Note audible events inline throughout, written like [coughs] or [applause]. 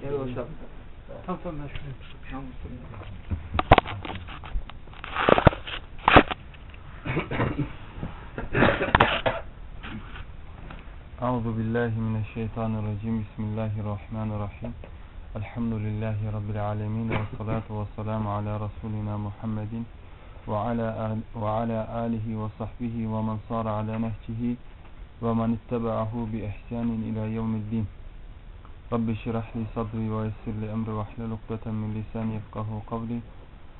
Gel o şap. Tamam tamam ben şuraya tutayım. Euzu billahi mineşşeytanirracim. Bismillahirrahmanirrahim. Elhamdülillahi rabbil alamin ve salatu vesselamu ala rasulina Muhammedin ve ala al- ve ala alihi ve sahbihi ve men sara ala nehcihi ve men ittaba'ahu bi ihsanin ila yevmiddin. Rabbi şrah li sadri ve yessir li emri ve hlul ukdeten min lisani yefkahu kavli.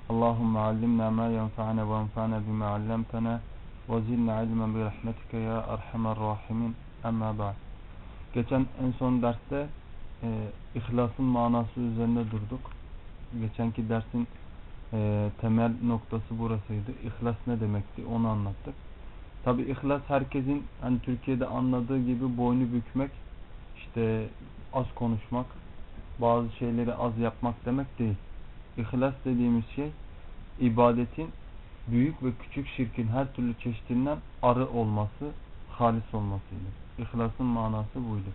Allahumme allimna ma yenfa'una ve enfa'na bima 'allamtana ve zidna ilmen bi rahmetike ya erhamer rahimin. Amma ba'd. Geçen en son derste e, ihlasın manası üzerinde durduk. Geçenki dersin e, temel noktası burasıydı. İhlas ne demekti onu anlattık. Tabi ihlas herkesin hani Türkiye'de anladığı gibi boynu bükmek, işte az konuşmak, bazı şeyleri az yapmak demek değil. İhlas dediğimiz şey ibadetin büyük ve küçük şirkin her türlü çeşidinden arı olması, halis olmasıydı. İhlasın manası buydu.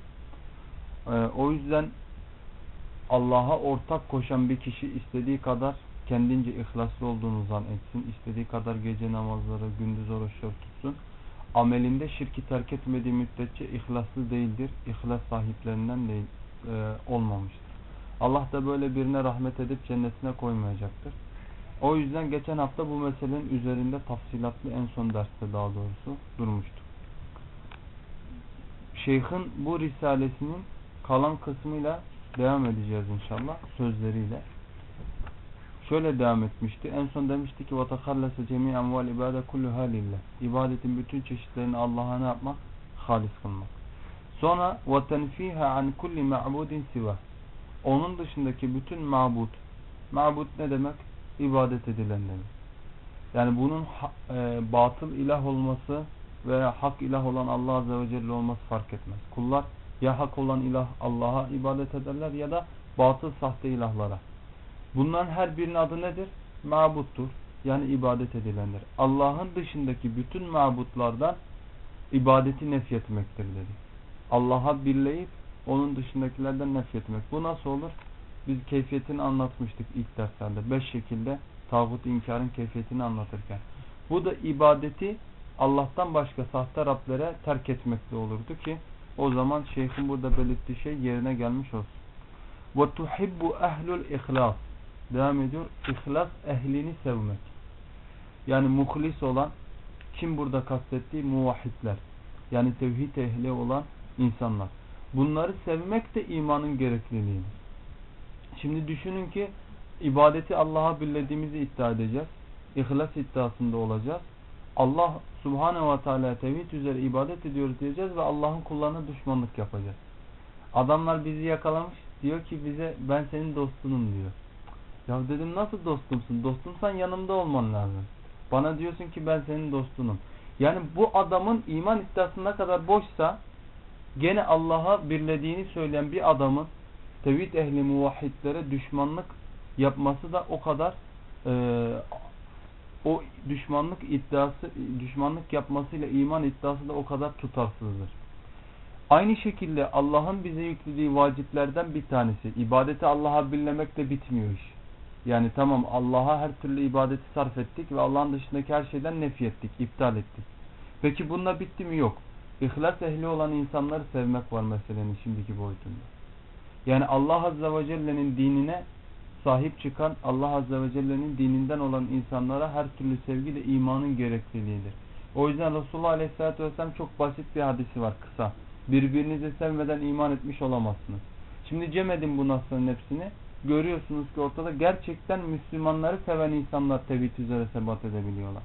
Ee, o yüzden Allah'a ortak koşan bir kişi istediği kadar kendince ihlaslı olduğunu zannetsin. istediği kadar gece namazları, gündüz oruçları tutsun. Amelinde şirki terk etmediği müddetçe ihlaslı değildir. İhlas sahiplerinden değil, e, olmamıştır. Allah da böyle birine rahmet edip cennetine koymayacaktır. O yüzden geçen hafta bu meselenin üzerinde tafsilatlı en son derste daha doğrusu durmuştuk. Şeyh'in bu risalesinin kalan kısmıyla devam edeceğiz inşallah sözleriyle Şöyle devam etmişti. En son demişti ki وَتَخَلَّسَ جَمِيعًا وَالْاِبَادَ كُلُّهَا لِلّٰهِ İbadetin bütün çeşitlerini Allah'a ne yapmak? Halis kılmak. Sonra وَتَنْفِيهَا عَنْ كُلِّ مَعْبُودٍ سِوَى Onun dışındaki bütün mabut. Mabut ne demek? İbadet edilen demek. Yani bunun e, batıl ilah olması veya hak ilah olan Allah Azze ve Celle olması fark etmez. Kullar ya hak olan ilah Allah'a ibadet ederler ya da batıl sahte ilahlara. Bunların her birinin adı nedir? Mabuttur. Yani ibadet edilendir. Allah'ın dışındaki bütün mabutlardan ibadeti nefyetmektir dedi. Allah'a birleyip onun dışındakilerden nefyetmek. Bu nasıl olur? Biz keyfiyetini anlatmıştık ilk derslerde. Beş şekilde tağut inkarın keyfiyetini anlatırken. Bu da ibadeti Allah'tan başka sahte Rablere terk etmekle olurdu ki o zaman şeyhin burada belirttiği şey yerine gelmiş olsun. وَتُحِبُّ اَهْلُ الْاِخْلَاسِ Devam ediyor. İhlas ehlini sevmek. Yani muhlis olan kim burada kastettiği muvahhidler. Yani tevhid ehli olan insanlar. Bunları sevmek de imanın gerekliliğidir. Şimdi düşünün ki ibadeti Allah'a birlediğimizi iddia edeceğiz. İhlas iddiasında olacağız. Allah Subhanahu ve Teala tevhid üzere ibadet ediyoruz diyeceğiz ve Allah'ın kullarına düşmanlık yapacağız. Adamlar bizi yakalamış. Diyor ki bize ben senin dostunum diyor. Ya dedim nasıl dostumsun? Dostumsan yanımda olman lazım. Bana diyorsun ki ben senin dostunum. Yani bu adamın iman iddiası ne kadar boşsa gene Allah'a birlediğini söyleyen bir adamın tevhid ehli muvahhidlere düşmanlık yapması da o kadar e, o düşmanlık iddiası düşmanlık yapmasıyla iman iddiası da o kadar tutarsızdır. Aynı şekilde Allah'ın bize yüklediği vaciplerden bir tanesi ibadeti Allah'a birlemekle bitmiyor iş. Yani tamam Allah'a her türlü ibadeti sarf ettik ve Allah'ın dışındaki her şeyden nefi ettik, iptal ettik. Peki bununla bitti mi? Yok. İhlas ehli olan insanları sevmek var meselenin şimdiki boyutunda. Yani Allah Azze ve Celle'nin dinine sahip çıkan Allah Azze ve Celle'nin dininden olan insanlara her türlü sevgi de imanın gerekliliğidir. O yüzden Resulullah Aleyhisselatü Vesselam çok basit bir hadisi var kısa. Birbirinizi sevmeden iman etmiş olamazsınız. Şimdi cem edin bu nasların hepsini. Görüyorsunuz ki ortada gerçekten Müslümanları seven insanlar tevhid üzere sebat edebiliyorlar.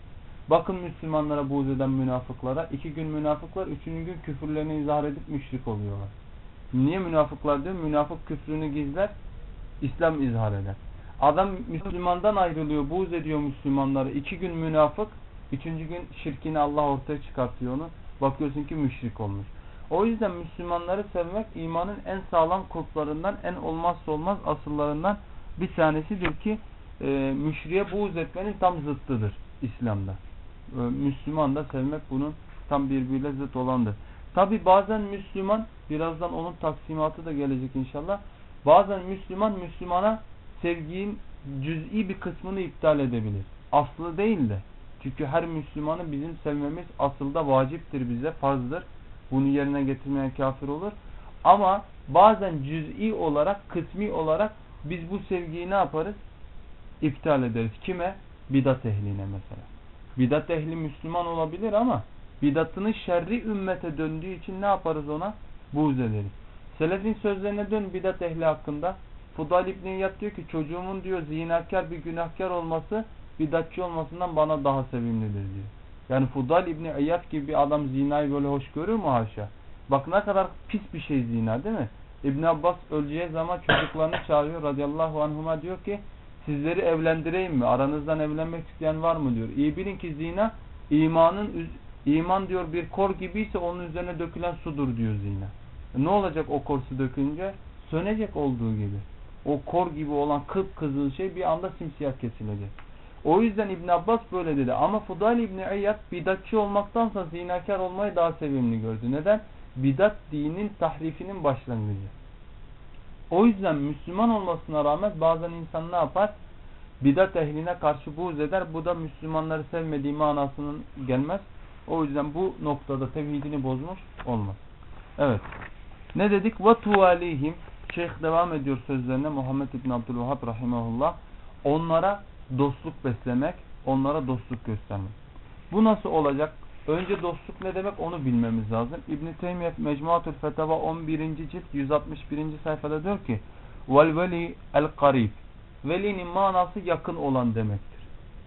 Bakın Müslümanlara buğz eden münafıklara. iki gün münafıklar, üçüncü gün küfürlerini izah edip müşrik oluyorlar. Niye münafıklar diyor? Münafık küfrünü gizler, İslam izhar eder. Adam Müslümandan ayrılıyor, buğz ediyor Müslümanları. iki gün münafık, üçüncü gün şirkini Allah ortaya çıkartıyor onu. Bakıyorsun ki müşrik olmuş. O yüzden Müslümanları sevmek imanın en sağlam kulplarından, en olmazsa olmaz asıllarından bir tanesidir ki e, müşriye buğz etmenin tam zıttıdır İslam'da. E, Müslüman da sevmek bunun tam birbiriyle zıt olandır. Tabi bazen Müslüman, birazdan onun taksimatı da gelecek inşallah. Bazen Müslüman Müslümana sevginin cüz'i bir kısmını iptal edebilir. Aslı değil de. Çünkü her Müslümanı bizim sevmemiz asılda vaciptir bize, farzdır. Bunu yerine getirmeyen kafir olur. Ama bazen cüz'i olarak, kısmi olarak biz bu sevgiyi ne yaparız? İptal ederiz. Kime? Bidat ehline mesela. Bidat ehli Müslüman olabilir ama bidatının şerri ümmete döndüğü için ne yaparız ona? Buğz ederiz. Selefin sözlerine dön bidat ehli hakkında. Fudal İbni İyad diyor ki çocuğumun diyor zinakar bir günahkar olması bidatçı olmasından bana daha sevimlidir diyor. Yani Fudal İbni İyad gibi bir adam zinayı böyle hoş görür mü haşa? Bak ne kadar pis bir şey zina değil mi? İbn Abbas öleceği zaman çocuklarını çağırıyor radıyallahu anhuma diyor ki sizleri evlendireyim mi? Aranızdan evlenmek isteyen var mı diyor. İyi bilin ki zina imanın iman diyor bir kor gibiyse onun üzerine dökülen sudur diyor zina. E ne olacak o kor su dökünce? Sönecek olduğu gibi. O kor gibi olan kıpkızıl şey bir anda simsiyah kesilecek. O yüzden İbn Abbas böyle dedi. Ama Fudal İbni İyad bidatçı olmaktansa zinakar olmayı daha sevimli gördü. Neden? Bidat dinin tahrifinin başlangıcı. O yüzden Müslüman olmasına rağmen bazen insan ne yapar? Bidat ehline karşı buğz eder. Bu da Müslümanları sevmediği manasının gelmez. O yüzden bu noktada tevhidini bozmuş olmaz. Evet. Ne dedik? Tuvalihim Şeyh devam ediyor sözlerine Muhammed İbn Abdülvahhab rahimahullah. Onlara dostluk beslemek, onlara dostluk göstermek. Bu nasıl olacak? Önce dostluk ne demek onu bilmemiz lazım. İbn-i Teymiye Mecmuatül Fetava 11. cilt 161. sayfada diyor ki Vel veli el karib Velinin manası yakın olan demektir.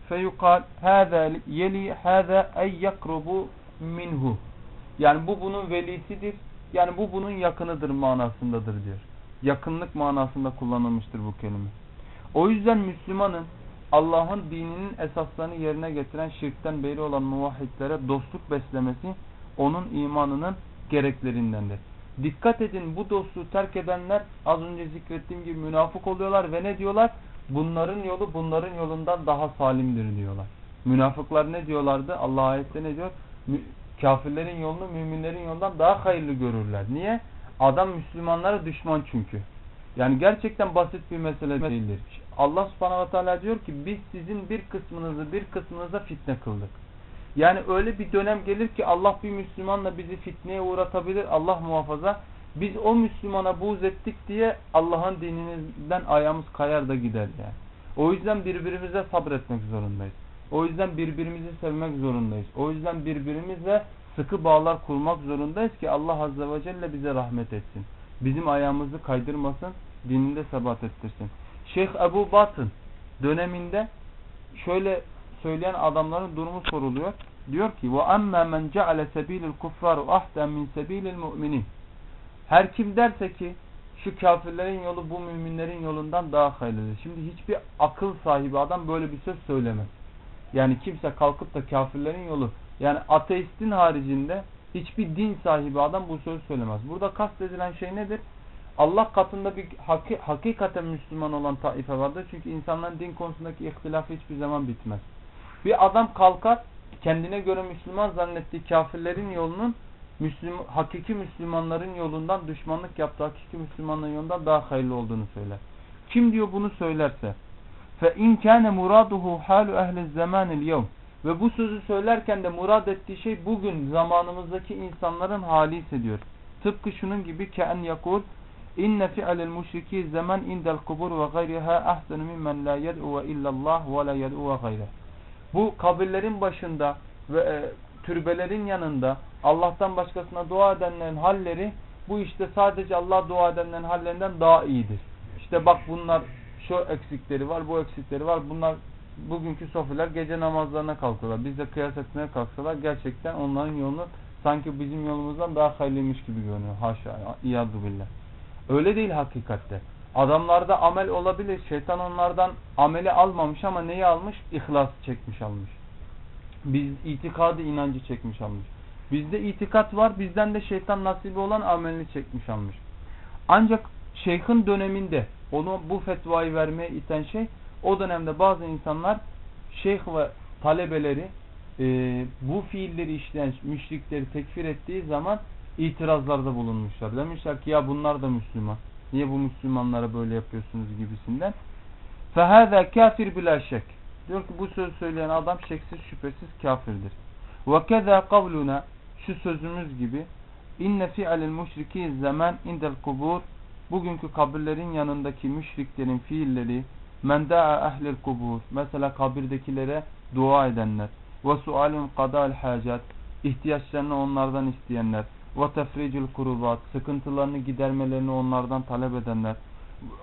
Feyukal hâzâ yeli hâzâ ey yakrubu minhu Yani bu bunun velisidir. Yani bu bunun yakınıdır manasındadır diyor. Yakınlık manasında kullanılmıştır bu kelime. O yüzden Müslümanın Allah'ın dininin esaslarını yerine getiren şirkten beri olan muvahhidlere dostluk beslemesi onun imanının gereklerindendir. Dikkat edin bu dostluğu terk edenler az önce zikrettiğim gibi münafık oluyorlar ve ne diyorlar? Bunların yolu bunların yolundan daha salimdir diyorlar. Münafıklar ne diyorlardı? Allah ayette ne diyor? Kafirlerin yolunu müminlerin yolundan daha hayırlı görürler. Niye? Adam Müslümanlara düşman çünkü. Yani gerçekten basit bir mesele değildir. Allah subhanahu ve teala diyor ki biz sizin bir kısmınızı bir kısmınıza fitne kıldık. Yani öyle bir dönem gelir ki Allah bir Müslümanla bizi fitneye uğratabilir. Allah muhafaza. Biz o Müslümana buğz ettik diye Allah'ın dininden ayağımız kayar da gider yani. O yüzden birbirimize sabretmek zorundayız. O yüzden birbirimizi sevmek zorundayız. O yüzden birbirimizle sıkı bağlar kurmak zorundayız ki Allah Azze ve Celle bize rahmet etsin. Bizim ayağımızı kaydırmasın, dininde sebat ettirsin. Şeyh Ebu Batın döneminde şöyle söyleyen adamların durumu soruluyor. Diyor ki: "Ve amma men ceale sebilul kuffar ahden min sebilil mu'minin." Her kim derse ki şu kafirlerin yolu bu müminlerin yolundan daha hayırlıdır. Şimdi hiçbir akıl sahibi adam böyle bir söz söylemez. Yani kimse kalkıp da kafirlerin yolu yani ateistin haricinde hiçbir din sahibi adam bu söz söylemez. Burada kastedilen şey nedir? Allah katında bir haki, hakikaten Müslüman olan taife vardır. Çünkü insanların din konusundaki ihtilafı hiçbir zaman bitmez. Bir adam kalkar kendine göre Müslüman zannettiği kafirlerin yolunun Müslüman, hakiki Müslümanların yolundan düşmanlık yaptığı hakiki Müslümanların yolundan daha hayırlı olduğunu söyler. Kim diyor bunu söylerse in kana muraduhu halu ehli zamanil yevm ve bu sözü söylerken de murad ettiği şey bugün zamanımızdaki insanların hali hissediyor. Tıpkı şunun gibi en yakul inne fi'alel müşriki zaman indel kubur ve gayriha ahsenu mimmen la yed'u illallah ve la yed'u gayre. Bu kabirlerin başında ve e, türbelerin yanında Allah'tan başkasına dua edenlerin halleri bu işte sadece Allah dua edenlerin hallerinden daha iyidir. İşte bak bunlar şu eksikleri var, bu eksikleri var. Bunlar bugünkü sofiler gece namazlarına kalkıyorlar. Biz de kıyas etmeye kalksalar gerçekten onların yolunu sanki bizim yolumuzdan daha hayırlıymış gibi görünüyor. Haşa, iyadu billah. Öyle değil hakikatte. Adamlarda amel olabilir. Şeytan onlardan ameli almamış ama neyi almış? İhlas çekmiş almış. Biz itikadı inancı çekmiş almış. Bizde itikat var. Bizden de şeytan nasibi olan amelini çekmiş almış. Ancak şeyhin döneminde onu bu fetvayı vermeye iten şey o dönemde bazı insanlar şeyh ve talebeleri e, bu fiilleri işleyen müşrikleri tekfir ettiği zaman itirazlarda bulunmuşlar. Demişler ki ya bunlar da Müslüman. Niye bu Müslümanlara böyle yapıyorsunuz gibisinden. فَهَذَا kafir bila şek. Diyor ki bu söz söyleyen adam şeksiz şüphesiz kafirdir. وَكَذَا قَوْلُنَا Şu sözümüz gibi inne fi'alil müşriki zaman indel kubur bugünkü kabirlerin yanındaki müşriklerin fiilleri men da'a ehlil kubur mesela kabirdekilere dua edenler ve sualun qada'l hacat ihtiyaçlarını onlardan isteyenler ve tefricül kurubat sıkıntılarını gidermelerini onlardan talep edenler.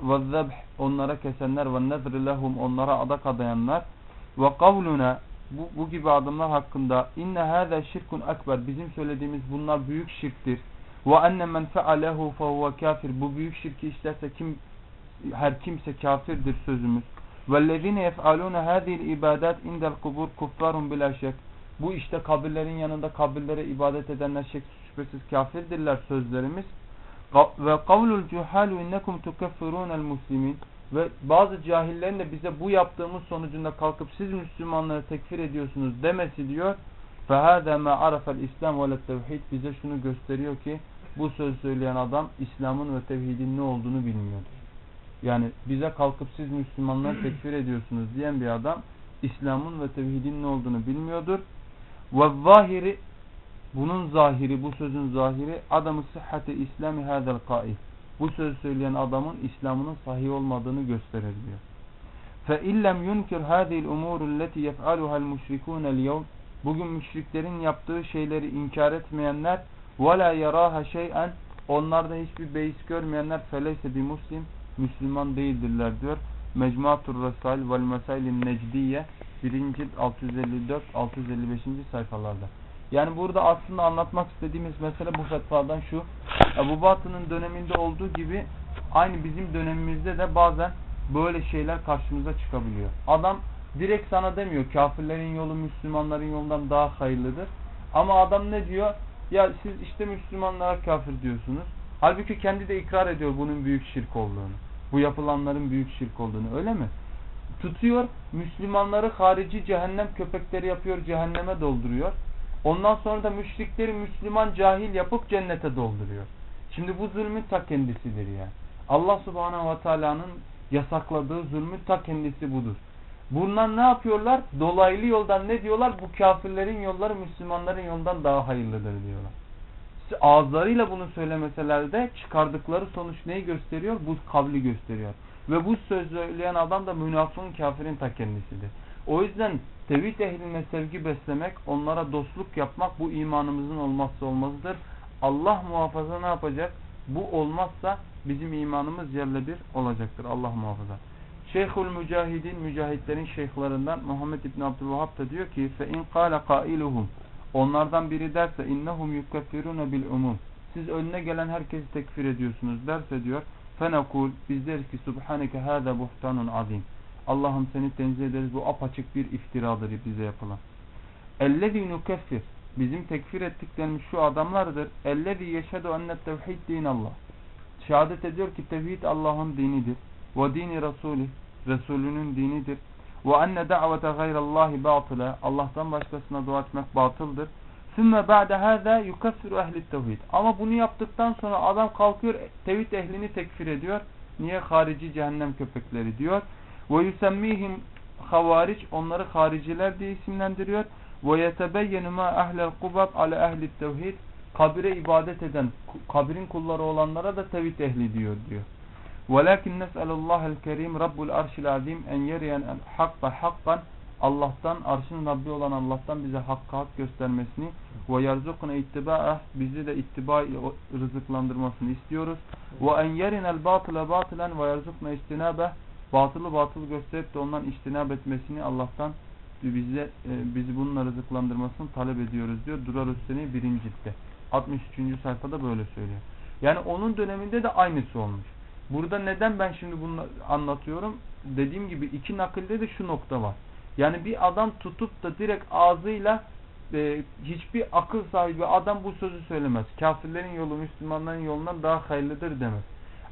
ve zebh onlara kesenler. ve nezr lehum onlara adak adayanlar. ve kavluna bu, bu gibi adımlar hakkında inne hâzâ şirkun ekber bizim söylediğimiz bunlar büyük şirktir. ve enne men fealehu fehuve kafir bu büyük şirki işlerse kim her kimse kafirdir sözümüz. vellezine yef'alûne hâzîl ibâdât indel kubur kuffarun şek bu işte kabirlerin yanında kabirlere ibadet edenler şeksiz şüphesiz kafirdirler sözlerimiz ve kavlul cuhalu innekum tukeffirûnel muslimin ve bazı cahillerin de bize bu yaptığımız sonucunda kalkıp siz Müslümanları tekfir ediyorsunuz demesi diyor. فَهَذَا مَا عَرَفَ الْاِسْلَامُ وَالتَّوْحِيدِ Bize şunu gösteriyor ki bu söz söyleyen adam İslam'ın ve tevhidin ne olduğunu bilmiyordur. Yani bize kalkıp siz Müslümanları tekfir [clears throat] ediyorsunuz diyen bir adam İslam'ın ve tevhidin ne olduğunu bilmiyordur. وَالظَّاهِرِ bunun zahiri, bu sözün zahiri adamı sıhhati İslami hadel kail. Bu sözü söyleyen adamın İslam'ının sahih olmadığını gösterir diyor. Fe illem yunkir hadil umurul leti yef'aluhal müşrikûnel. Bugün müşriklerin yaptığı şeyleri inkar etmeyenler ve la yaraha şey'en onlarda hiçbir beis görmeyenler feleyse bir muslim Müslüman değildirler diyor. Mecmuatur Resail vel Mesailin Necdiye 1. 654-655. sayfalarda. Yani burada aslında anlatmak istediğimiz mesele bu fetvadan şu. Ebu Batı'nın döneminde olduğu gibi aynı bizim dönemimizde de bazen böyle şeyler karşımıza çıkabiliyor. Adam direkt sana demiyor kafirlerin yolu Müslümanların yolundan daha hayırlıdır. Ama adam ne diyor? Ya siz işte Müslümanlara kafir diyorsunuz. Halbuki kendi de ikrar ediyor bunun büyük şirk olduğunu. Bu yapılanların büyük şirk olduğunu öyle mi? Tutuyor Müslümanları harici cehennem köpekleri yapıyor cehenneme dolduruyor. Ondan sonra da müşrikleri Müslüman cahil yapıp cennete dolduruyor. Şimdi bu zulmün ta kendisidir yani. Allah subhanahu ve teala'nın yasakladığı zulmün ta kendisi budur. Bunlar ne yapıyorlar? Dolaylı yoldan ne diyorlar? Bu kafirlerin yolları Müslümanların yolundan daha hayırlıdır diyorlar. Ağızlarıyla bunu söylemeseler de çıkardıkları sonuç neyi gösteriyor? Bu kavli gösteriyor. Ve bu söz söyleyen adam da münafığın kafirin ta kendisidir. O yüzden tevhid ehline sevgi beslemek, onlara dostluk yapmak bu imanımızın olmazsa olmazıdır. Allah muhafaza ne yapacak? Bu olmazsa bizim imanımız yerle bir olacaktır. Allah muhafaza. Şeyhul Mücahidin, mücahitlerin şeyhlerinden Muhammed İbn Abdülvahhab da diyor ki فَاِنْ قَالَ قَائِلُهُمْ Onlardan biri derse innehum yukeffirune bil umum. Siz önüne gelen herkesi tekfir ediyorsunuz derse diyor fenekul biz deriz ki subhaneke hâzâ buhtanun azim. Allah'ım seni tenzih ederiz bu apaçık bir iftiradır bize yapılan. Ellezî nukeffir bizim tekfir ettiklerimiz şu adamlardır. Ellezî yeşhedü enne tevhid dinallah. Şehadet ediyor ki tevhid Allah'ın dinidir. Ve dini Resulü Resulünün dinidir. Ve enne da'vete gayrallahi batıla. Allah'tan başkasına dua etmek batıldır. Sümme ba'de hâzâ yukeffiru ehli tevhid. Ama bunu yaptıktan sonra adam kalkıyor tevhid ehlini tekfir ediyor. Niye? Harici cehennem köpekleri diyor. Ve yusemmihim havariç onları hariciler diye isimlendiriyor. Ve yetebeyyenu ma ehlel kubab ala ehli tevhid. Kabire ibadet eden, kabirin kulları olanlara da tevhid ehli diyor diyor. وَلَكِنْ نَسْأَلُ اللّٰهَ الْكَرِيمِ رَبُّ الْاَرْشِ الْعَظِيمِ اَنْ يَرِيَنْ حَقَّ حَقًّا Allah'tan, arşın Rabbi olan Allah'tan bize hakkı hak göstermesini ve yerzukuna ittiba'ah bizi de ittiba rızıklandırmasını istiyoruz. Ve en yerinel batıla batılen ve yerzukna istinabeh batılı batılı gösterip de ondan istinab etmesini Allah'tan bize e, bizi bununla rızıklandırmasını talep ediyoruz diyor. Durar Üsteni birinci ciltte. 63. sayfada böyle söylüyor. Yani onun döneminde de aynısı olmuş. Burada neden ben şimdi bunu anlatıyorum? Dediğim gibi iki nakilde de şu nokta var. Yani bir adam tutup da direkt ağzıyla e, hiçbir akıl sahibi adam bu sözü söylemez. Kafirlerin yolu Müslümanların yolundan daha hayırlıdır demez.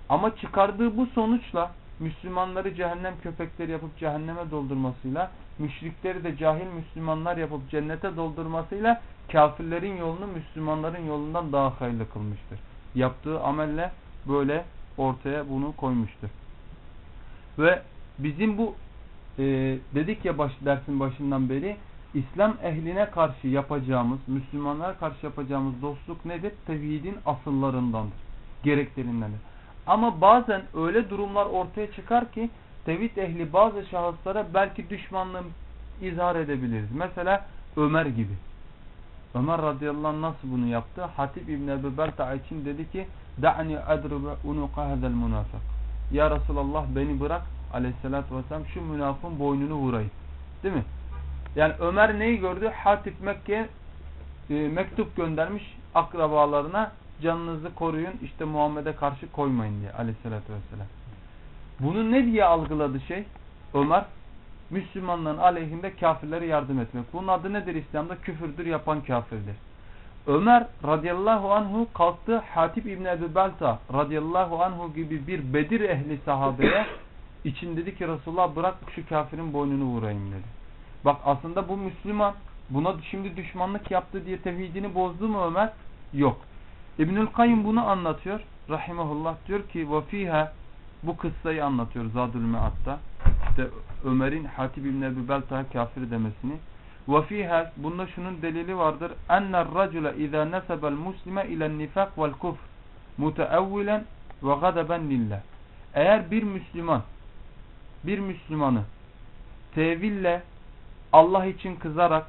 Ama çıkardığı bu sonuçla Müslümanları cehennem köpekleri yapıp cehenneme doldurmasıyla, müşrikleri de cahil Müslümanlar yapıp cennete doldurmasıyla kafirlerin yolunu Müslümanların yolundan daha hayırlı kılmıştır. Yaptığı amelle böyle ortaya bunu koymuştur. Ve bizim bu e, dedik ya baş, dersin başından beri İslam ehline karşı yapacağımız, Müslümanlara karşı yapacağımız dostluk nedir? Tevhidin asıllarındandır. Gereklerindendir. Ama bazen öyle durumlar ortaya çıkar ki tevhid ehli bazı şahıslara belki düşmanlığı izhar edebiliriz. Mesela Ömer gibi. Ömer radıyallahu anh nasıl bunu yaptı? Hatip İbni Ebu Berta için dedi ki Da'ni adrube unuqa hadel münafık. Ya Resulallah beni bırak aleyhissalatü vesselam şu münafın boynunu vurayım. Değil mi? Yani Ömer neyi gördü? Hatip Mekke'ye e, mektup göndermiş akrabalarına canınızı koruyun işte Muhammed'e karşı koymayın diye aleyhissalatü vesselam. Bunu ne diye algıladı şey? Ömer Müslümanların aleyhinde kafirlere yardım etmek. Bunun adı nedir İslam'da? Küfürdür yapan kafirdir. Ömer radıyallahu anhu kalktı Hatip İbni Ebu Belta radıyallahu anhu gibi bir Bedir ehli sahabeye [coughs] için dedi ki Resulullah bırak şu kafirin boynunu vurayım dedi. Bak aslında bu Müslüman. Buna şimdi düşmanlık yaptı diye tevhidini bozdu mu Ömer? Yok. İbnül Kayyum bunu anlatıyor. Rahimahullah diyor ki vafiha bu kıssayı anlatıyor Zadül Mead'da. İşte Ömer'in Hatib İbn Ebu Belta'ya kafir demesini. Vafiha bunda şunun delili vardır. Enner racule izâ nesebel muslime ilen nifak vel kufr muteevvilen ve gadeben lillah. Eğer bir Müslüman bir Müslümanı teville Allah için kızarak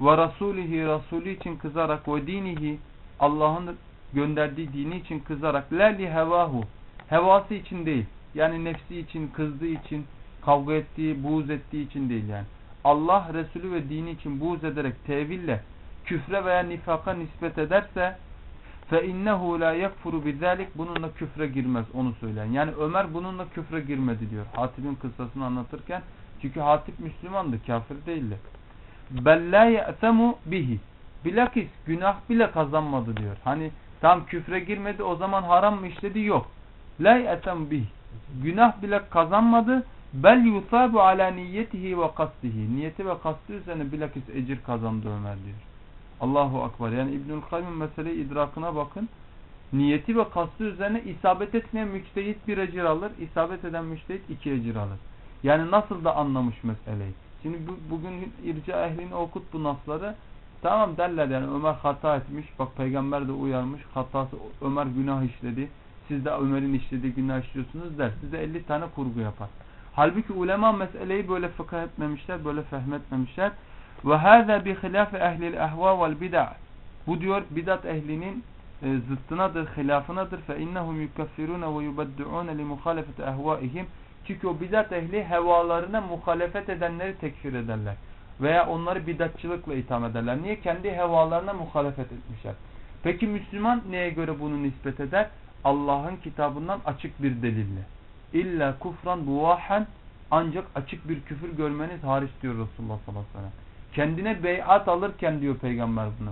ve Rasulihi Rasulü için kızarak ve dinihi Allah'ın gönderdiği dini için kızarak la li hevahu hevası için değil yani nefsi için kızdığı için kavga ettiği buğz ettiği için değil yani Allah Resulü ve dini için buğz ederek teville küfre veya nifaka nispet ederse fe innehu la yekfuru bizalik bununla küfre girmez onu söyleyen. Yani Ömer bununla küfre girmedi diyor. Hatip'in kıssasını anlatırken çünkü Hatip Müslümandı, kafir değildi. Bella ye'temu bihi. Bilakis günah bile kazanmadı diyor. Hani tam küfre girmedi o zaman haram mı işledi? Yok. La ye'temu bihi. Günah bile kazanmadı. Bel yusabu ala niyetihi ve kastihi. Niyeti ve kastı üzerine bilakis ecir kazandı Ömer diyor. Allahu Akbar. Yani İbnül Kayyum mesele idrakına bakın. Niyeti ve kastı üzerine isabet etmeyen müçtehit bir ecir alır. isabet eden müçtehit iki ecir alır. Yani nasıl da anlamış meseleyi. Şimdi bu, bugün irca ehlini okut bu nasları. Tamam derler yani Ömer hata etmiş. Bak peygamber de uyarmış. Hatası Ömer günah işledi. Siz de Ömer'in işlediği günah işliyorsunuz der. Size 50 tane kurgu yapar. Halbuki ulema meseleyi böyle fıkıh etmemişler. Böyle fehmetmemişler. Ve hâzâ bi hilâfi ehlil ehvâ vel bid'a. Bu diyor bidat ehlinin e, zıttınadır, hilafınadır. Fe innehum yukeffirûne ve yubeddu'ûne li muhalefeti ehvâihim. Çünkü o bidat ehli hevalarına muhalefet edenleri tekfir ederler. Veya onları bidatçılıkla itham ederler. Niye? Kendi hevalarına muhalefet etmişler. Peki Müslüman neye göre bunu nispet eder? Allah'ın kitabından açık bir delille. İlla kufran buvahen ancak açık bir küfür görmeniz hariç diyor Resulullah sallallahu aleyhi ve sellem. Kendine beyat alırken diyor peygamber bunu.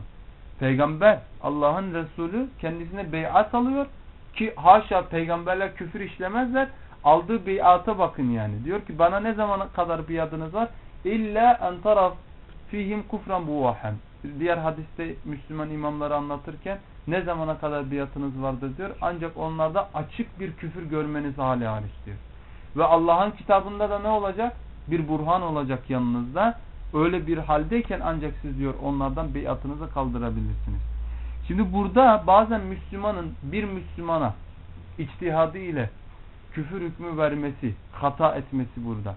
Peygamber Allah'ın Resulü kendisine beyat alıyor ki haşa peygamberler küfür işlemezler. Aldığı beyata bakın yani. Diyor ki bana ne zamana kadar biatınız var? İlla en taraf fihim kufran buvahen. Diğer hadiste Müslüman imamları anlatırken ne zamana kadar biatınız vardır diyor. Ancak onlarda açık bir küfür görmeniz hali hariç diyor. Ve Allah'ın kitabında da ne olacak? Bir burhan olacak yanınızda. Öyle bir haldeyken ancak siz diyor onlardan beyatınızı kaldırabilirsiniz. Şimdi burada bazen Müslümanın bir Müslümana içtihadı ile küfür hükmü vermesi, hata etmesi burada.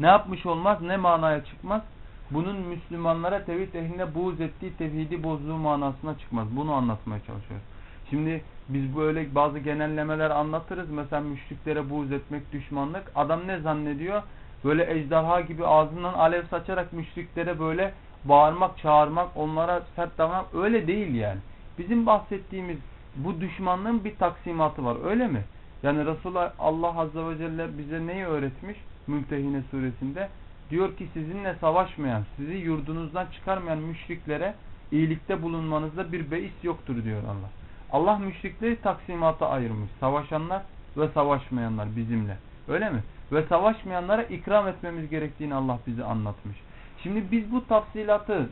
Ne yapmış olmaz, ne manaya çıkmaz? Bunun Müslümanlara tevhid ehline buğz ettiği tevhidi bozduğu manasına çıkmaz. Bunu anlatmaya çalışıyoruz. Şimdi biz böyle bazı genellemeler anlatırız. Mesela müşriklere buğz etmek düşmanlık. Adam ne zannediyor? Böyle ejderha gibi ağzından alev saçarak müşriklere böyle bağırmak, çağırmak, onlara sert davranmak öyle değil yani. Bizim bahsettiğimiz bu düşmanlığın bir taksimatı var öyle mi? Yani Resulullah Allah Azze ve Celle bize neyi öğretmiş? Mümtehine suresinde. Diyor ki sizinle savaşmayan, sizi yurdunuzdan çıkarmayan müşriklere iyilikte bulunmanızda bir beis yoktur diyor Allah. Allah müşrikleri taksimata ayırmış. Savaşanlar ve savaşmayanlar bizimle. Öyle mi? Ve savaşmayanlara ikram etmemiz gerektiğini Allah bize anlatmış. Şimdi biz bu tafsilatı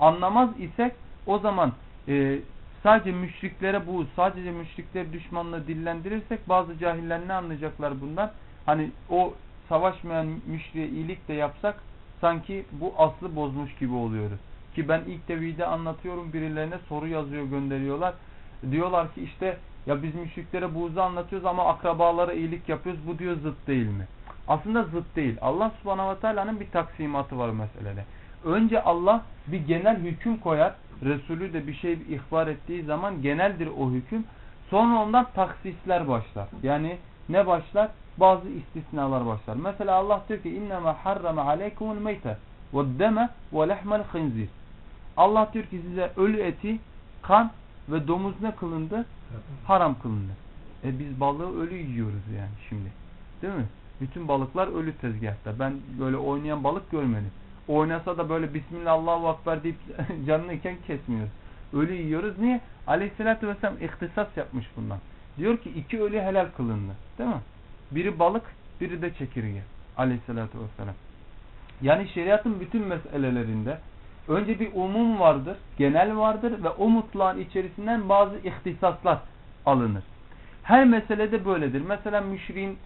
anlamaz isek o zaman e, sadece müşriklere bu, sadece müşrikler düşmanlığı dillendirirsek bazı cahiller ne anlayacaklar bundan? Hani o savaşmayan müşriye iyilik de yapsak sanki bu aslı bozmuş gibi oluyoruz. Ki ben ilk tevhide anlatıyorum birilerine soru yazıyor gönderiyorlar. Diyorlar ki işte ya biz müşriklere buğzu anlatıyoruz ama akrabalara iyilik yapıyoruz. Bu diyor zıt değil mi? Aslında zıt değil. Allah subhanahu ve teala'nın bir taksimatı var meselede. Önce Allah bir genel hüküm koyar. Resulü de bir şey ihbar ettiği zaman geneldir o hüküm. Sonra ondan taksisler başlar. Yani ne başlar? Bazı istisnalar başlar. Mesela Allah diyor ki innema harrama aleykumul meyte ve deme ve. Allah diyor ki size ölü eti, kan ve domuz ne kılındı? Haram kılındı. E biz balığı ölü yiyoruz yani şimdi. Değil mi? Bütün balıklar ölü tezgahta. Ben böyle oynayan balık görmedim. Oynasa da böyle Bismillah Allahu Ekber deyip [laughs] canlıyken kesmiyoruz. Ölü yiyoruz. Niye? Aleyhisselatü Vesselam ihtisas yapmış bundan. Diyor ki iki ölü helal kılındı. Değil mi? Biri balık, biri de çekirge. Aleyhisselatü Vesselam. Yani şeriatın bütün meselelerinde önce bir umum vardır, genel vardır ve o mutlağın içerisinden bazı ihtisaslar alınır. Her meselede böyledir. Mesela müşriğin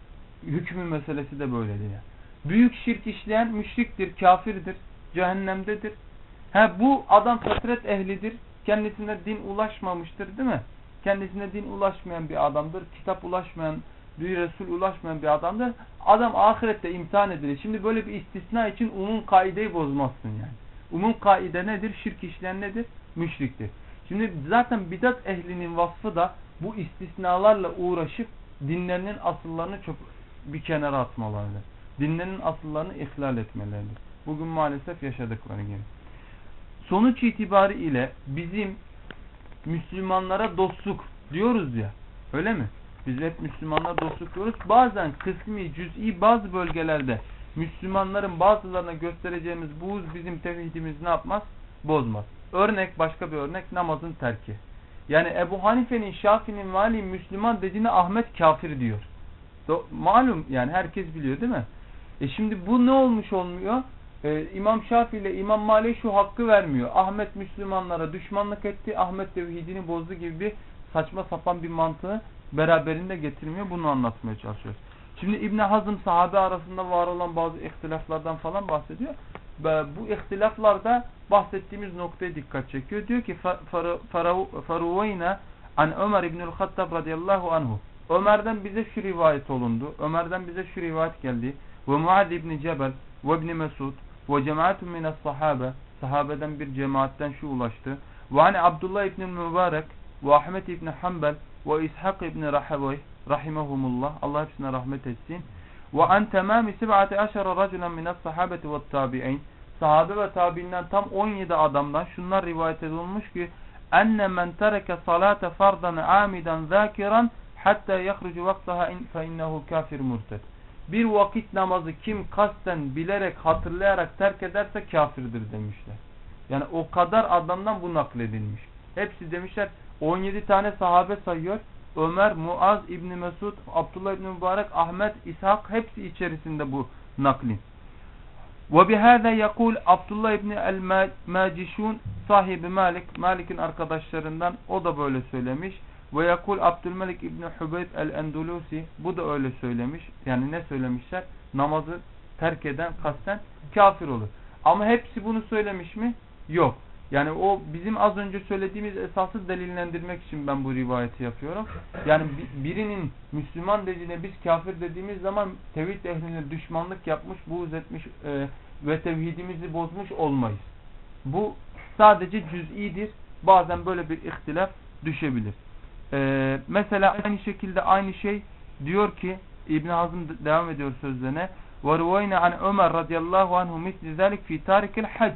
hükmü meselesi de böyledir. Yani. Büyük şirk işleyen müşriktir, kafirdir, cehennemdedir. Ha bu adam fetret ehlidir, kendisine din ulaşmamıştır değil mi? Kendisine din ulaşmayan bir adamdır, kitap ulaşmayan, bir Resul ulaşmayan bir adamdır. Adam ahirette imtihan edilir. Şimdi böyle bir istisna için umum kaideyi bozmazsın yani. Umum kaide nedir? Şirk işleyen nedir? Müşriktir. Şimdi zaten bidat ehlinin vasfı da bu istisnalarla uğraşıp dinlerinin asıllarını çok bir kenara atmalarıdır. Dinlerinin asıllarını ihlal etmeleridir. Bugün maalesef yaşadıkları gibi. Sonuç itibariyle bizim Müslümanlara dostluk diyoruz ya. Öyle mi? Biz hep Müslümanlara dostluk diyoruz. Bazen kısmi, cüz'i bazı bölgelerde Müslümanların bazılarına göstereceğimiz buğz bizim tevhidimiz ne yapmaz? Bozmaz. Örnek başka bir örnek namazın terki. Yani Ebu Hanife'nin, Şafi'nin, Vali Müslüman dediğine Ahmet kafir diyor. Malum yani herkes biliyor değil mi? E şimdi bu ne olmuş olmuyor? Ee, İmam Şafii ile İmam Malik şu hakkı vermiyor. Ahmet Müslümanlara düşmanlık etti, Ahmet tevhidini bozdu gibi bir saçma sapan bir mantığı beraberinde getirmiyor. Bunu anlatmaya çalışıyoruz. Şimdi İbn Hazım sahabe arasında var olan bazı ihtilaflardan falan bahsediyor. Bu ihtilaflarda bahsettiğimiz noktaya dikkat çekiyor. Diyor ki Faruveyna an Ömer İbnül Hattab radıyallahu anhu. Ömer'den bize şu rivayet olundu. Ömer'den bize şu rivayet geldi. Ve Muad İbni Cebel ve İbni Mesud ve cemaatun minas sahabe sahabeden bir cemaatten şu ulaştı. Ve hani Abdullah İbni Mübarek ve Ahmet İbni Hanbel ve İshak İbni Rahavay rahimahumullah Allah hepsine rahmet etsin. Ve an tamami 17 raculan minas sahabeti ve tabi'in sahabe ve tabiinden tam 17 adamdan şunlar rivayet edilmiş ki enne men tereke salate fardan amiden zakiran hatta yahrucu vaktaha fe innehu kafir murted. Bir vakit namazı kim kasten bilerek hatırlayarak terk ederse kafirdir demişler. Yani o kadar adamdan bu nakledilmiş. Hepsi demişler 17 tane sahabe sayıyor. Ömer, Muaz, İbni Mesud, Abdullah İbni Mübarek, Ahmet, İshak hepsi içerisinde bu naklin. Ve bihâze yakul Abdullah İbni el-Macişun sahibi Malik, Malik'in arkadaşlarından o da böyle söylemiş. Ve yakul Abdülmelik İbni Hübeyt el-Endulusi bu da öyle söylemiş. Yani ne söylemişler? Namazı terk eden kasten kafir olur. Ama hepsi bunu söylemiş mi? Yok. Yani o bizim az önce söylediğimiz esası delillendirmek için ben bu rivayeti yapıyorum. Yani birinin Müslüman dediğine biz kafir dediğimiz zaman tevhid ehline düşmanlık yapmış, buğz etmiş e, ve tevhidimizi bozmuş olmayız. Bu sadece cüz'idir. Bazen böyle bir ihtilaf düşebilir. Ee, mesela aynı şekilde aynı şey diyor ki İbn Hazm devam ediyor sözlerine. Varvayna an Ömer radıyallahu anhu misli zalik fi tarikil hac.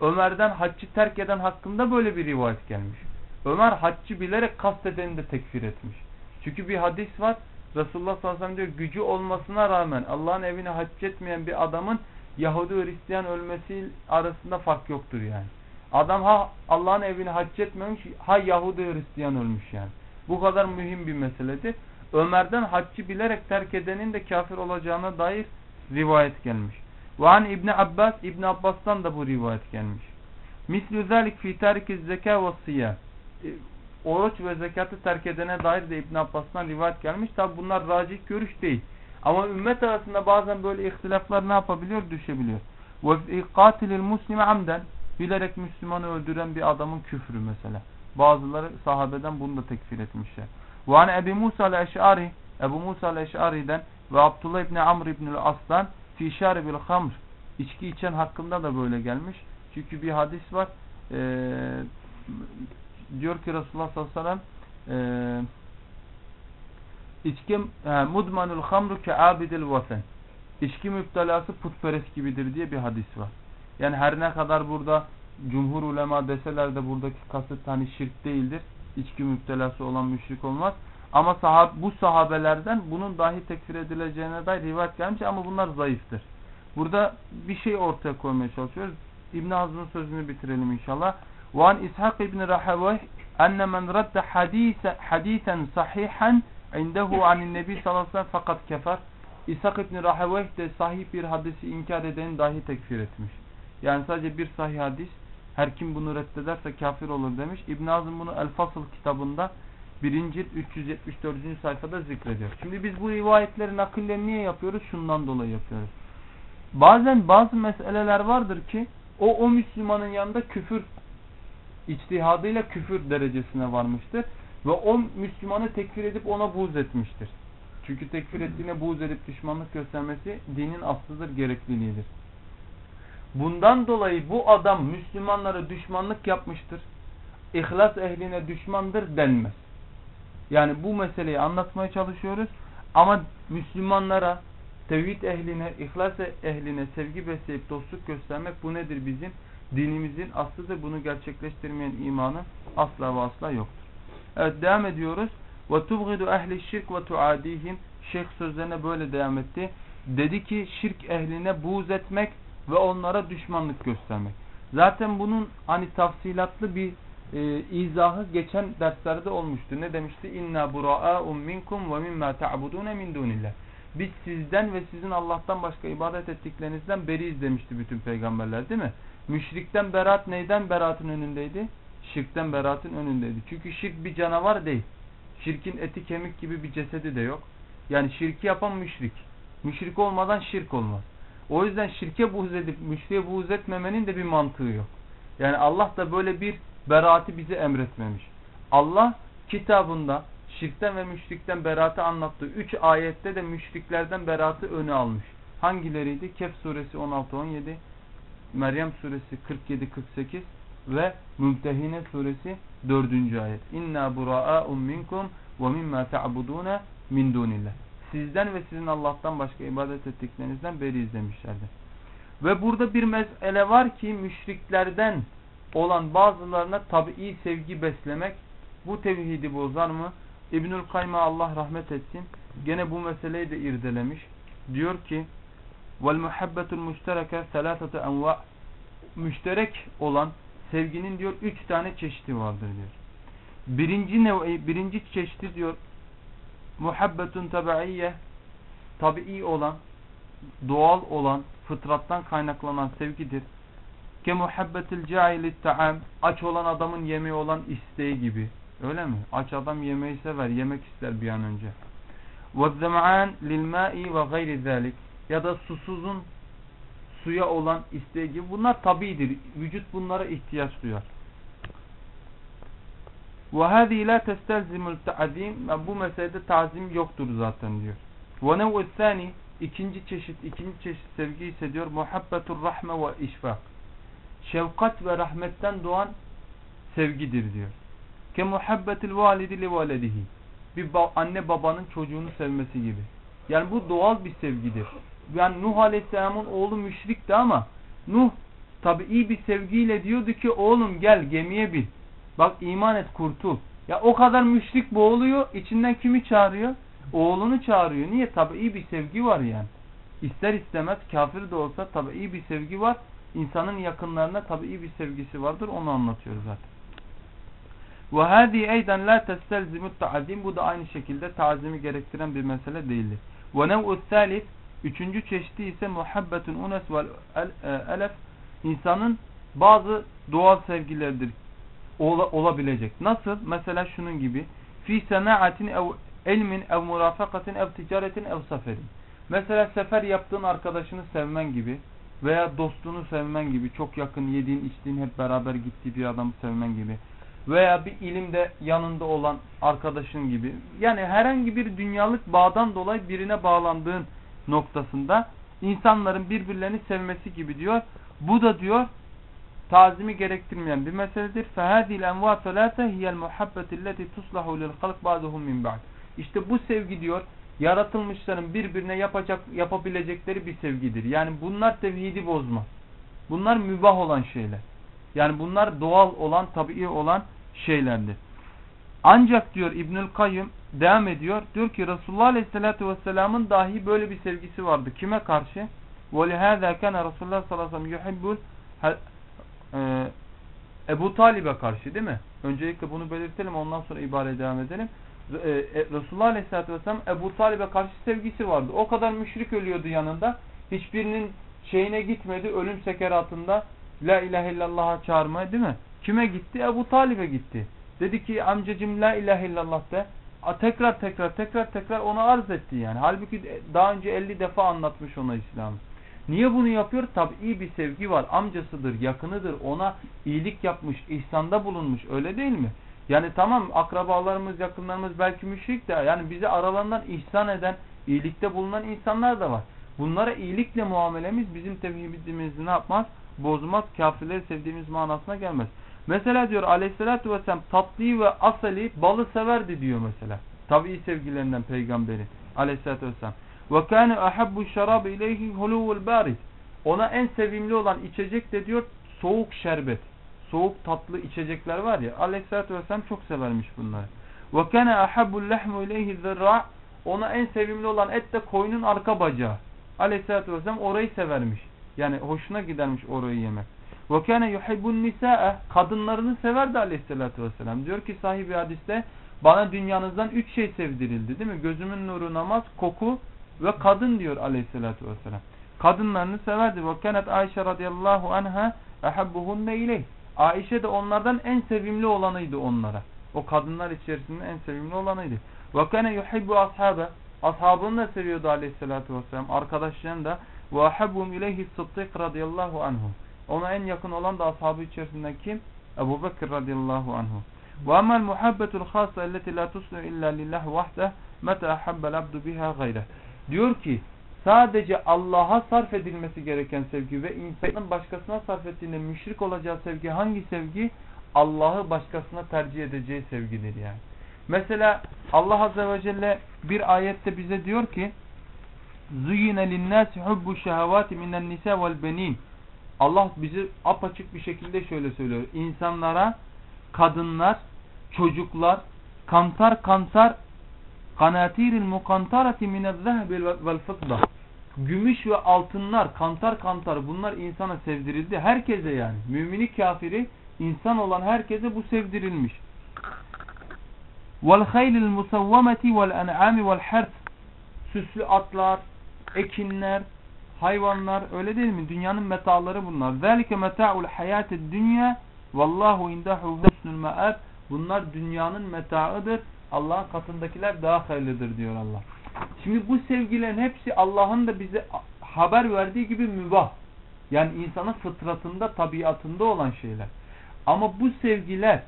Ömer'den haccı terk eden hakkında böyle bir rivayet gelmiş. Ömer haccı bilerek kastedeni de tekfir etmiş. Çünkü bir hadis var. Resulullah sallallahu aleyhi ve sellem diyor gücü olmasına rağmen Allah'ın evine hac etmeyen bir adamın Yahudi ve Hristiyan ölmesi arasında fark yoktur yani. Adam ha Allah'ın evini hac etmemiş, ha Yahudi Hristiyan ölmüş yani. Bu kadar mühim bir meseledir. Ömer'den haccı bilerek terk edenin de kafir olacağına dair rivayet gelmiş. Ve an İbni Abbas, İbni Abbas'tan da bu rivayet gelmiş. Mislu zalik fi tarikiz zeka ve siyah. E, oruç ve zekatı terk edene dair de İbn Abbas'tan rivayet gelmiş. Tabi bunlar racih görüş değil. Ama ümmet arasında bazen böyle ihtilaflar ne yapabiliyor? Düşebiliyor. Ve katilil muslime amden bilerek Müslümanı öldüren bir adamın küfrü mesela. Bazıları sahabeden bunu da tekfir etmişler. Ve an Ebu Musa el-Eş'ari Ebu Musa el-Eş'ari'den ve Abdullah İbni Amr İbni Aslan fi şaribil hamr içki içen hakkında da böyle gelmiş. Çünkü bir hadis var. Ee, diyor ki Resulullah sallallahu aleyhi ve sellem e, içki e, mudmanul hamru ke abidil vafen içki müptelası putperest gibidir diye bir hadis var. Yani her ne kadar burada cumhur ulema deseler de buradaki kasıt hani şirk değildir. İçki müptelası olan müşrik olmaz. Ama sahab bu sahabelerden bunun dahi tekfir edileceğine dair rivayet gelmiş ama bunlar zayıftır. Burada bir şey ortaya koymaya çalışıyoruz. İbn Hazm'ın sözünü bitirelim inşallah. Van İshak ibn Rahaveh enne men radde hadise hadisen sahihan indehu anin nebi sallallahu aleyhi ve sellem fakat kefer. İshak ibn Rahaveh de sahih bir hadisi inkar edeni dahi tekfir etmiş. Yani sadece bir sahih hadis her kim bunu reddederse kafir olur demiş. İbn Azm bunu El Fasıl kitabında 1. cilt 374. sayfada zikrediyor. Şimdi biz bu rivayetleri nakillerini niye yapıyoruz? Şundan dolayı yapıyoruz. Bazen bazı meseleler vardır ki o o Müslümanın yanında küfür içtihadıyla küfür derecesine varmıştır. Ve o Müslümanı tekfir edip ona buğz etmiştir. Çünkü tekfir ettiğine buğz edip düşmanlık göstermesi dinin aslıdır, gerekliliğidir. Bundan dolayı bu adam Müslümanlara düşmanlık yapmıştır. İhlas ehline düşmandır denmez. Yani bu meseleyi anlatmaya çalışıyoruz. Ama Müslümanlara, tevhid ehline, ihlas ehline sevgi besleyip dostluk göstermek bu nedir bizim? Dinimizin aslıdır. Bunu gerçekleştirmeyen imanı asla ve asla yoktur. Evet devam ediyoruz. Ehli şirk ve tuadihim. Şeyh sözlerine böyle devam etti. Dedi ki şirk ehline buğz etmek ve onlara düşmanlık göstermek. Zaten bunun hani tafsilatlı bir e, izahı geçen derslerde olmuştu. Ne demişti? İnna bura'a'un minkum ve mimma ta'budune min dunillah. Biz sizden ve sizin Allah'tan başka ibadet ettiklerinizden beriyiz demişti bütün peygamberler değil mi? Müşrikten berat neyden beratın önündeydi? Şirkten beratın önündeydi. Çünkü şirk bir canavar değil. Şirkin eti kemik gibi bir cesedi de yok. Yani şirki yapan müşrik. Müşrik olmadan şirk olmaz. O yüzden şirke buğz edip müşriye buğz etmemenin de bir mantığı yok. Yani Allah da böyle bir beraati bize emretmemiş. Allah kitabında şirkten ve müşrikten beraatı anlattığı 3 ayette de müşriklerden beraatı öne almış. Hangileriydi? Kehf suresi 16-17, Meryem suresi 47-48 ve Mümtehine suresi 4. ayet. İnna bura'a'un minkum ve mimma ta'budune min dunillah. Sizden ve sizin Allah'tan başka ibadet ettiklerinizden beri izlemişlerdir. Ve burada bir mesele var ki müşriklerden olan bazılarına tabii sevgi beslemek bu tevhidi bozar mı? İbnül Kayma Allah rahmet etsin. Gene bu meseleyi de irdelemiş. Diyor ki muhabbetul müştereke selasete enva müşterek olan sevginin diyor üç tane çeşidi vardır diyor. Birinci nevi, birinci çeşidi diyor muhabbetun tabiiyye tabii olan, doğal olan, fıtrattan kaynaklanan sevgidir. Ke muhabbetil cailit ta'am aç olan adamın yemeği olan isteği gibi. Öyle mi? Aç adam yemeği sever, yemek ister bir an önce. Ma'i ve gayri zalik ya da susuzun suya olan isteği gibi. Bunlar tabidir. Vücut bunlara ihtiyaç duyar. Ve hâzî lâ testelzimul ta'zim. Bu meselede tazim yoktur zaten diyor. Ve nev'u ikinci çeşit ikinci çeşit sevgi ise diyor muhabbetur rahme ve işfak. Şefkat ve rahmetten doğan sevgidir diyor. Ke muhabbetil validi li validihi. Bir ba anne babanın çocuğunu sevmesi gibi. Yani bu doğal bir sevgidir. Yani Nuh Aleyhisselam'ın oğlu müşrikti ama Nuh tabii iyi bir sevgiyle diyordu ki oğlum gel gemiye bin. Bak iman et kurtul. Ya o kadar müşrik boğuluyor. içinden kimi çağırıyor? Oğlunu çağırıyor. Niye? Tabi iyi bir sevgi var yani. İster istemez kafir de olsa tabi iyi bir sevgi var. İnsanın yakınlarına tabi iyi bir sevgisi vardır. Onu anlatıyor zaten. Ve hâzî eyden lâ testelzimut ta'zim. Bu da aynı şekilde tazimi gerektiren bir mesele değildir. Ve nev'u thalith Üçüncü çeşidi ise muhabbetun unes vel elef insanın bazı doğal sevgileridir. Ola- olabilecek. Nasıl? Mesela şunun gibi. Fi sanaatin ev ilmin ev murafakatin ev ticaretin ev seferin. Mesela sefer yaptığın arkadaşını sevmen gibi veya dostunu sevmen gibi çok yakın yediğin içtiğin hep beraber gittiği bir adamı sevmen gibi veya bir ilimde yanında olan arkadaşın gibi yani herhangi bir dünyalık bağdan dolayı birine bağlandığın noktasında insanların birbirlerini sevmesi gibi diyor. Bu da diyor tazimi gerektirmeyen bir meseledir. فَهَذِي الْاَنْوَا ثَلَاثَ هِيَ الْمُحَبَّةِ الَّتِي تُصْلَحُ لِلْخَلْقِ بَعْدُهُمْ مِنْ بَعْدِ İşte bu sevgi diyor yaratılmışların birbirine yapacak yapabilecekleri bir sevgidir. Yani bunlar tevhidi bozmaz. Bunlar mübah olan şeyler. Yani bunlar doğal olan, tabii olan şeylerdir. Ancak diyor İbnül Kayyım devam ediyor. Diyor ki Resulullah Aleyhisselatü Vesselam'ın dahi böyle bir sevgisi vardı. Kime karşı? وَلِهَذَا كَانَ Resulullah sallallahu aleyhi ve sellem يُحِبُّ e, Ebu Talib'e karşı değil mi? Öncelikle bunu belirtelim ondan sonra ibare devam edelim. E, e, Resulullah Aleyhisselatü Vesselam Ebu Talib'e karşı sevgisi vardı. O kadar müşrik ölüyordu yanında. Hiçbirinin şeyine gitmedi. Ölüm sekeratında La ilahe illallah'a çağırmaya değil mi? Kime gitti? Ebu Talib'e gitti. Dedi ki amcacım la ilahe illallah de. A, tekrar tekrar tekrar tekrar ona arz etti yani. Halbuki daha önce 50 defa anlatmış ona İslam'ı. Niye bunu yapıyor? Tabi iyi bir sevgi var. Amcasıdır, yakınıdır. Ona iyilik yapmış, ihsanda bulunmuş. Öyle değil mi? Yani tamam akrabalarımız, yakınlarımız belki müşrik de yani bize aralarından ihsan eden, iyilikte bulunan insanlar da var. Bunlara iyilikle muamelemiz bizim tevhidimizi ne yapmaz? Bozmaz, kafirleri sevdiğimiz manasına gelmez. Mesela diyor aleyhissalatü vesselam tatlıyı ve asali balı severdi diyor mesela. Tabii sevgilerinden peygamberi aleyhissalatü vesselam. Ve kâne ahabbu şarabı ileyhi huluvul barid. Ona en sevimli olan içecek de diyor soğuk şerbet. Soğuk tatlı içecekler var ya aleyhissalatü vesselam çok severmiş bunları. Ve kâne ahabbul lehmu ileyhi zırra. Ona en sevimli olan et de koyunun arka bacağı. Aleyhissalatü vesselam orayı severmiş. Yani hoşuna gidermiş orayı yemek. Ve kâne yuhibbun nisâe. Kadınlarını severdi aleyhissalatü vesselam. Diyor ki sahibi hadiste bana dünyanızdan üç şey sevdirildi değil mi? Gözümün nuru namaz, koku ve kadın diyor aleyhissalatü vesselam. Kadınlarını severdi. Ve kânet Ayşe radıyallahu anha ehabbuhunne ileyh. Ayşe de onlardan en sevimli olanıydı onlara. O kadınlar içerisinde en sevimli olanıydı. Ve kâne yuhibbu ashabe. Ashabını da seviyordu aleyhissalatü vesselam. Arkadaşlarını da. Ve ahabbum ileyhi sıddık radıyallahu anhum. Ona en yakın olan da ashabı içerisinden kim? Ebu Bekir radıyallahu anhu. Ve amel muhabbetul khassa elleti la tusnu illa lillah vahde meta ahabbel abdu biha gayre. Diyor ki sadece Allah'a sarf edilmesi gereken sevgi ve insanın başkasına sarf ettiğinde müşrik olacağı sevgi hangi sevgi? Allah'ı başkasına tercih edeceği sevgidir yani. Mesela Allah Azze ve Celle bir ayette bize diyor ki linnâsi hubbu şehevâti minen nisa vel benin Allah bizi apaçık bir şekilde şöyle söylüyor. İnsanlara kadınlar, çocuklar, kantar kantar kanatiril mukantarati minel zehbil vel fıdda gümüş ve altınlar, kantar kantar bunlar insana sevdirildi. Herkese yani. Mümini kafiri insan olan herkese bu sevdirilmiş. Vel haylil musavvameti vel en'ami vel hers süslü atlar, ekinler, hayvanlar öyle değil mi? Dünyanın metaları bunlar. Zalike meta'ul hayatid dünya vallahu indahu husnul ma'ab. Bunlar dünyanın metaıdır. Allah'ın katındakiler daha hayırlıdır diyor Allah. Şimdi bu sevgilerin hepsi Allah'ın da bize haber verdiği gibi mübah. Yani insanın fıtratında, tabiatında olan şeyler. Ama bu sevgiler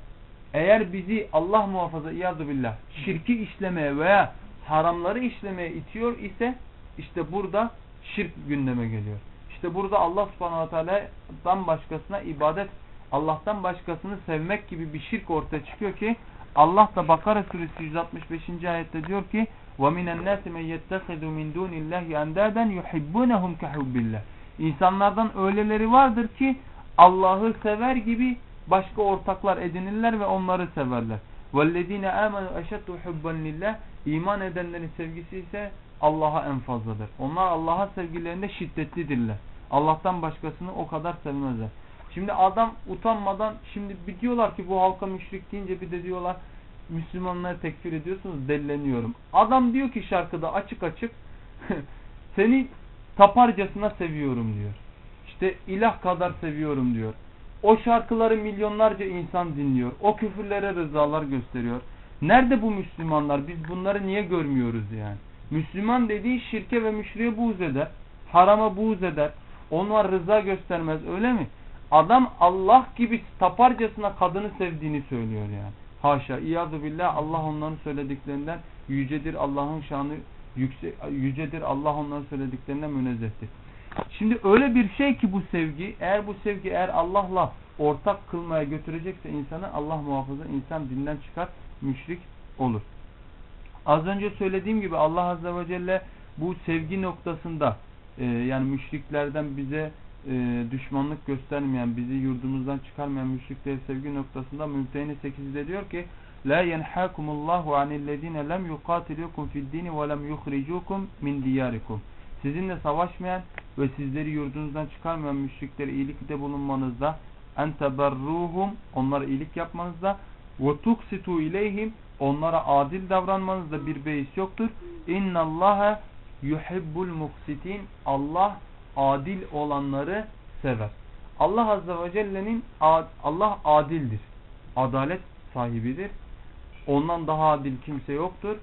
eğer bizi Allah muhafaza iyadu billah şirki işlemeye veya haramları işlemeye itiyor ise işte burada şirk gündeme geliyor. İşte burada Allah subhanahu teala'dan başkasına ibadet, Allah'tan başkasını sevmek gibi bir şirk ortaya çıkıyor ki Allah da Bakara suresi 165. ayette diyor ki وَمِنَ النَّاسِ مَنْ يَتَّخِذُ مِنْ دُونِ اللّٰهِ اَنْدَادًا يُحِبُّونَهُمْ كَحُبِّ اللّٰهِ İnsanlardan öyleleri vardır ki Allah'ı sever gibi başka ortaklar edinirler ve onları severler. وَالَّذ۪ينَ آمَنُوا اَشَدُّ حُبًّا لِلّٰهِ İman edenlerin sevgisi ise Allah'a en fazladır. Onlar Allah'a sevgilerinde şiddetlidirler. Allah'tan başkasını o kadar sevmezler. Şimdi adam utanmadan şimdi bir diyorlar ki bu halka müşrik deyince bir de diyorlar Müslümanları tekfir ediyorsunuz delleniyorum. Adam diyor ki şarkıda açık açık [laughs] seni taparcasına seviyorum diyor. İşte ilah kadar seviyorum diyor. O şarkıları milyonlarca insan dinliyor. O küfürlere rızalar gösteriyor. Nerede bu Müslümanlar? Biz bunları niye görmüyoruz yani? Müslüman dediği şirke ve müşriye buğz eder. Harama buğz eder. Onlar rıza göstermez öyle mi? Adam Allah gibi taparcasına kadını sevdiğini söylüyor yani. Haşa. İyadu billah Allah onların söylediklerinden yücedir. Allah'ın şanı yüksek, yücedir. Allah onların söylediklerinden münezzehtir. Şimdi öyle bir şey ki bu sevgi eğer bu sevgi eğer Allah'la ortak kılmaya götürecekse insanı Allah muhafaza insan dinden çıkar müşrik olur. Az önce söylediğim gibi Allah Azze ve Celle bu sevgi noktasında e, yani müşriklerden bize e, düşmanlık göstermeyen, bizi yurdumuzdan çıkarmayan müşrikleri sevgi noktasında Mümtehine 8'de diyor ki La yenhakumullahu anillezine lem yuqatilukum fid dini ve lem yukhrijukum min diyarikum. Sizinle savaşmayan ve sizleri yurdunuzdan çıkarmayan müşriklere iyilikte bulunmanızda en onlara iyilik yapmanızda ve tuksitu ileyhim onlara adil davranmanızda bir beis yoktur. İnnallaha yuhibbul muksitin Allah adil olanları sever. Allah Azze ve Celle'nin Allah adildir. Adalet sahibidir. Ondan daha adil kimse yoktur.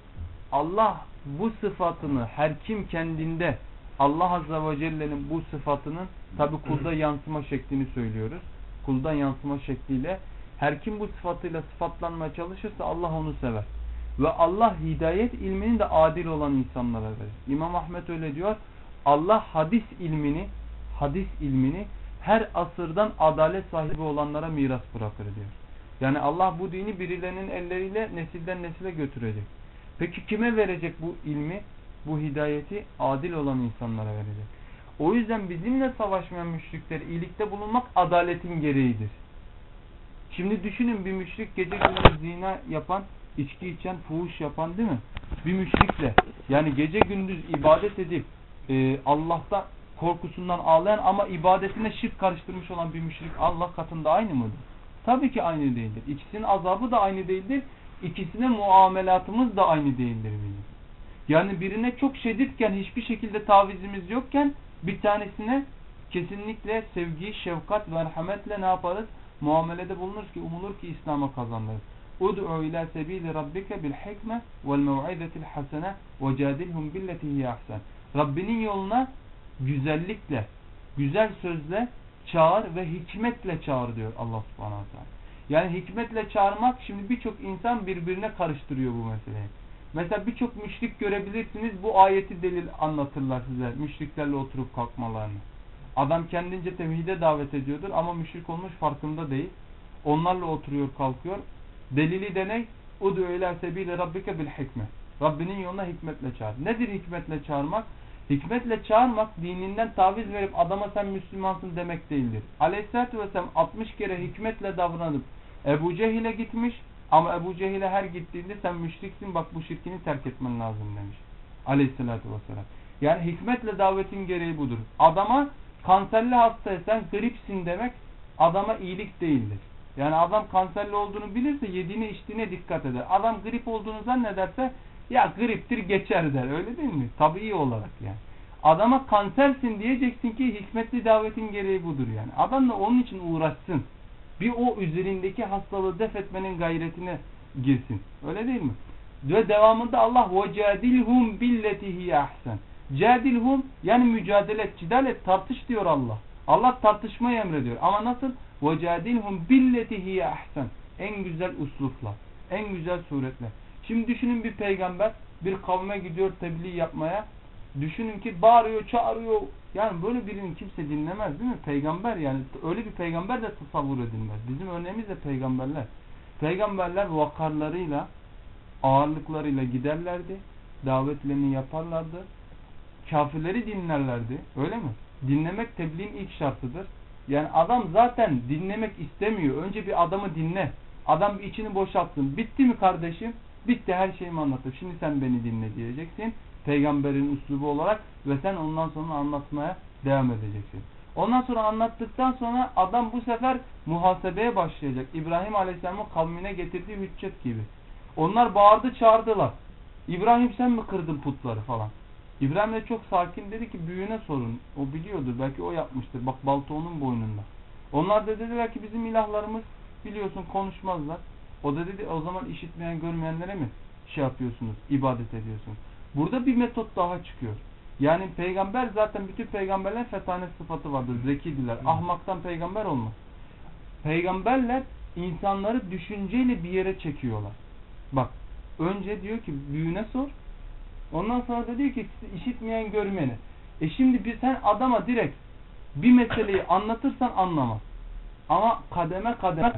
Allah bu sıfatını her kim kendinde Allah Azze ve Celle'nin bu sıfatının tabi kulda yansıma şeklini söylüyoruz. Kulda yansıma şekliyle her kim bu sıfatıyla sıfatlanmaya çalışırsa Allah onu sever. Ve Allah hidayet ilmini de adil olan insanlara verir. İmam Ahmet öyle diyor. Allah hadis ilmini hadis ilmini her asırdan adalet sahibi olanlara miras bırakır diyor. Yani Allah bu dini birilerinin elleriyle nesilden nesile götürecek. Peki kime verecek bu ilmi? Bu hidayeti adil olan insanlara verecek. O yüzden bizimle savaşmayan müşrikler iyilikte bulunmak adaletin gereğidir. Şimdi düşünün bir müşrik gece gündüz zina yapan, içki içen, fuhuş yapan değil mi? Bir müşrikle yani gece gündüz ibadet edip e, Allah'ta korkusundan ağlayan ama ibadetine şirk karıştırmış olan bir müşrik Allah katında aynı mıdır? Tabii ki aynı değildir. İkisinin azabı da aynı değildir. İkisine muamelatımız da aynı değildir bizim. Yani birine çok şedidken hiçbir şekilde tavizimiz yokken bir tanesine kesinlikle sevgi, şefkat ve merhametle ne yaparız? Muamelede bulunuruz ki umulur ki İslam'a kazanırız. Ud'u ila sebili rabbike bil hikme vel mev'izetil hasene ve cadilhum billeti hiye ahsen. Rabbinin yoluna güzellikle, güzel sözle çağır ve hikmetle çağır diyor Allah subhanahu teala. Yani hikmetle çağırmak şimdi birçok insan birbirine karıştırıyor bu meseleyi. Mesela birçok müşrik görebilirsiniz bu ayeti delil anlatırlar size müşriklerle oturup kalkmalarını. Adam kendince tevhide davet ediyordur ama müşrik olmuş farkında değil. Onlarla oturuyor kalkıyor. Delili de ne? Udu ila sebile rabbike bil hikme. Rabbinin yoluna hikmetle çağır. Nedir hikmetle çağırmak? Hikmetle çağırmak dininden taviz verip adama sen Müslümansın demek değildir. Aleyhisselatü Vesselam 60 kere hikmetle davranıp Ebu Cehil'e gitmiş ama Ebu Cehil'e her gittiğinde sen müşriksin bak bu şirkini terk etmen lazım demiş. Aleyhisselatü Vesselam. Yani hikmetle davetin gereği budur. Adama kanserli hastaysan gripsin demek adama iyilik değildir. Yani adam kanserli olduğunu bilirse yediğine içtiğine dikkat eder. Adam grip olduğunu zannederse ya griptir geçer der. Öyle değil mi? Tabii olarak yani. Adama kansersin diyeceksin ki hikmetli davetin gereği budur yani. Adam da onun için uğraşsın. Bir o üzerindeki hastalığı def etmenin gayretine girsin. Öyle değil mi? Ve devamında Allah وَجَادِلْهُمْ بِالَّتِهِ ahsen. Cadilhum yani mücadele et, cidal et, tartış diyor Allah. Allah tartışmayı emrediyor. Ama nasıl? وَجَادِلْهُمْ بِالَّتِهِ ahsen. En güzel uslupla, en güzel suretle. Şimdi düşünün bir peygamber bir kavme gidiyor tebliğ yapmaya. Düşünün ki bağırıyor, çağırıyor. Yani böyle birini kimse dinlemez değil mi? Peygamber yani öyle bir peygamber de tasavvur edilmez. Bizim örneğimiz de peygamberler. Peygamberler vakarlarıyla, ağırlıklarıyla giderlerdi. Davetlerini yaparlardı. Kafirleri dinlerlerdi. Öyle mi? Dinlemek tebliğin ilk şartıdır. Yani adam zaten dinlemek istemiyor. Önce bir adamı dinle. Adam içini boşaltsın. Bitti mi kardeşim? Bitti her şeyimi anlattım. Şimdi sen beni dinle diyeceksin. Peygamberin üslubu olarak ve sen ondan sonra anlatmaya devam edeceksin. Ondan sonra anlattıktan sonra adam bu sefer muhasebeye başlayacak. İbrahim Aleyhisselam'ın kavmine getirdiği hüccet gibi. Onlar bağırdı çağırdılar. İbrahim sen mi kırdın putları falan. İbrahim de çok sakin dedi ki büyüğüne sorun. O biliyordur belki o yapmıştır. Bak balta onun boynunda. Onlar da dediler ki bizim ilahlarımız biliyorsun konuşmazlar. O da dedi o zaman işitmeyen görmeyenlere mi şey yapıyorsunuz, ibadet ediyorsunuz. Burada bir metot daha çıkıyor. Yani peygamber zaten bütün peygamberlerin fetanet sıfatı vardır. Zekidiler. Ahmaktan peygamber olmaz. Peygamberler insanları düşünceyle bir yere çekiyorlar. Bak önce diyor ki büyüğüne sor. Ondan sonra da diyor ki işitmeyen görmeyeni. E şimdi bir sen adama direkt bir meseleyi anlatırsan anlamaz. Ama kademe kademe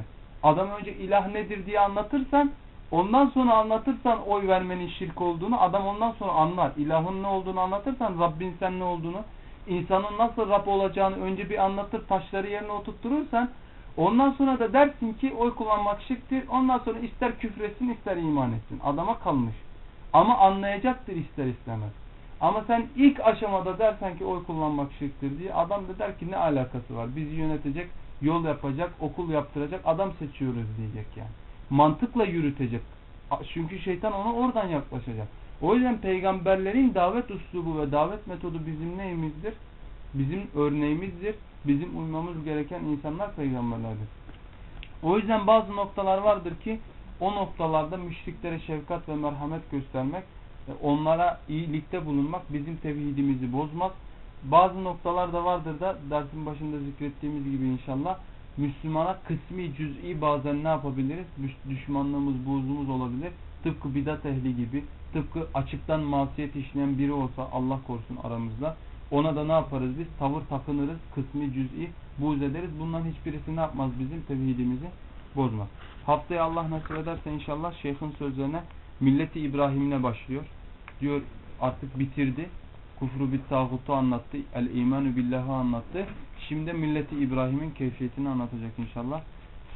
adam önce ilah nedir diye anlatırsan ondan sonra anlatırsan oy vermenin şirk olduğunu adam ondan sonra anlar. İlahın ne olduğunu anlatırsan Rabbin sen ne olduğunu insanın nasıl Rab olacağını önce bir anlatır taşları yerine oturtturursan ondan sonra da dersin ki oy kullanmak şirktir. Ondan sonra ister küfretsin ister iman etsin. Adama kalmış. Ama anlayacaktır ister istemez. Ama sen ilk aşamada dersen ki oy kullanmak şirktir diye adam da der ki ne alakası var? Bizi yönetecek, yol yapacak, okul yaptıracak adam seçiyoruz diyecek yani. Mantıkla yürütecek. Çünkü şeytan ona oradan yaklaşacak. O yüzden peygamberlerin davet uslubu ve davet metodu bizim neyimizdir? Bizim örneğimizdir. Bizim uymamız gereken insanlar peygamberlerdir. O yüzden bazı noktalar vardır ki o noktalarda müşriklere şefkat ve merhamet göstermek, e, onlara iyilikte bulunmak bizim tevhidimizi bozmaz. Bazı noktalar da vardır da dersin başında zikrettiğimiz gibi inşallah Müslümana kısmi cüz'i bazen ne yapabiliriz? Düşmanlığımız, buğzumuz olabilir. Tıpkı bidat ehli gibi, tıpkı açıktan masiyet işleyen biri olsa Allah korusun aramızda. Ona da ne yaparız biz? Tavır takınırız, kısmi cüz'i buğz ederiz. Bunların hiçbirisi ne yapmaz bizim tevhidimizi bozmaz. Haftaya Allah nasip ederse inşallah şeyhin sözlerine milleti İbrahim'ine başlıyor. Diyor artık bitirdi. Kufru bit tağutu anlattı. El imanu billahı anlattı. Şimdi milleti İbrahim'in keyfiyetini anlatacak inşallah.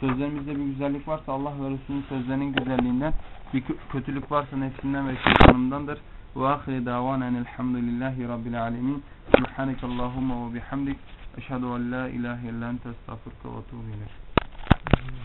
Sözlerimizde bir güzellik varsa Allah ve Resulünün sözlerinin güzelliğinden bir kötülük varsa nefsinden ve şeytanımdandır. Ve ahire davanen elhamdülillahi rabbil alemin. Subhaneke Allahumma ve bihamdik. Eşhedü en la ilahe illa ente estağfurke ve etûbü ileyk.